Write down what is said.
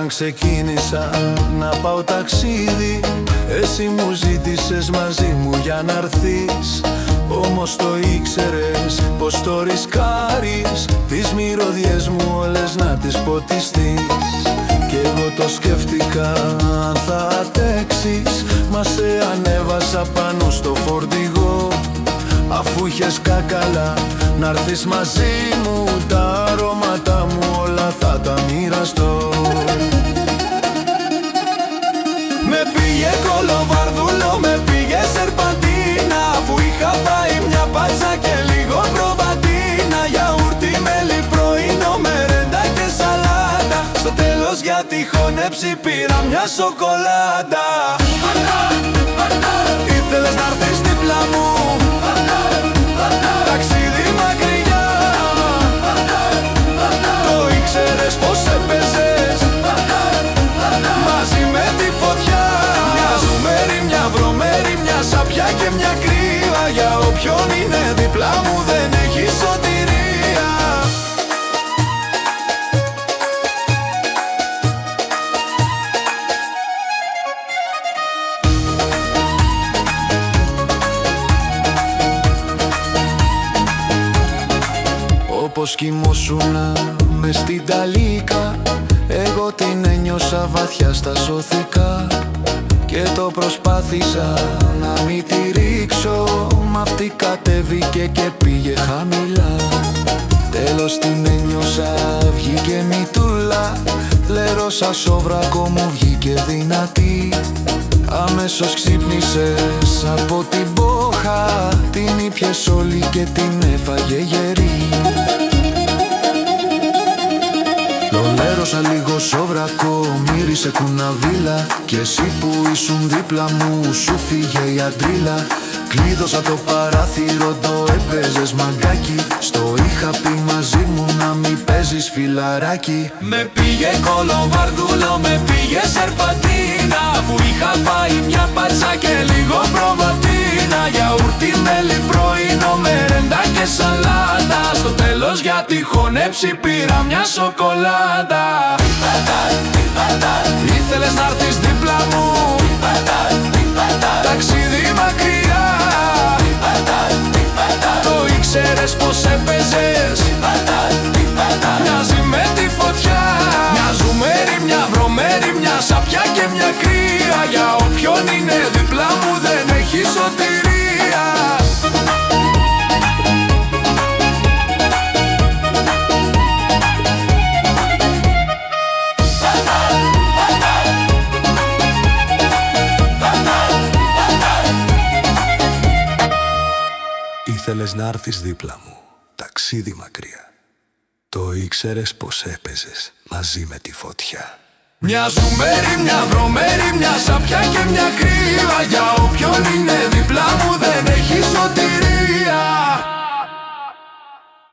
ξεκίνησα να πάω ταξίδι Εσύ μου ζήτησες μαζί μου για να έρθεις. Όμως το ήξερες πως το ρισκάρεις. Τις μυρωδιές μου όλες να τις ποτιστείς. Κι εγώ το σκέφτηκα αν θα αντέξεις. Μα σε ανέβασα πάνω στο φορτηγό. Αφού είχες κακαλά να έρθεις μαζί μου. Τα αρώματα μου όλα θα τα μοιραστώ τέλος για τη χώνεψη πήρα μια σοκολάτα. Ήθελες να έρθεις δίπλα μου. Ταξίδι μακριά. Το ήξερες πως έπαιζες. Μαζί με τη φωτιά. Μια ζουμέρι, μια βρωμέρι, μια σαπιά και μια κρύα. Για όποιον είναι δίπλα μου δεν έχεις σωτηρία Όπως κοιμόσουνα με στην ταλίκα. Εγώ την ένιωσα βαθιά στα σωθικά Και το προσπάθησα να μην τη ρίξω. Μ' αυτή κατέβηκε και πήγε χαμηλά. Τέλος την ένιωσα βγήκε μητούλα. Λέρωσα σόβρακο μου βγήκε δυνατή. Αμέσως ξύπνησες από την πόχα. Την ήπιες όλη και την έφαγε γερή Λολέρωσα λίγο σόβρακο, μύρισε κουναβίλα. Κι εσύ που ήσουν δίπλα μου, σου φύγε η αντρίλα. Κλείδωσα το παράθυρο, το έπαιζες μαγκάκι. Στο είχα πει μαζί μου να μην παίζεις φιλαράκι. Με πήγε κολοβαρδούλο, με πήγε σερπαντίνα Αφού είχα φάει μια πάτσα και λίγο προβατίνα. Γιαούρτι, μέλι, πρωινό, τέλος για τη χωνέψη πήρα μια σοκολάτα. Ήθελες να έρθεις δίπλα μου. Ταξίδι μακριά. Το ήξερες πως έπαιζες. Μοιάζει με τη φωτιά. Μια ζουμέρι, μια βρωμέρι, μια σαπιά και μια κρύα. Για όποιον είναι δίπλα μου δεν έχεις σωτηρία Ήθελες να έρθεις δίπλα μου, ταξίδι μακριά. Το ήξερες πως έπαιζες μαζί με τη φωτιά. Μια ζουμέρι, μια βρωμέρι, μια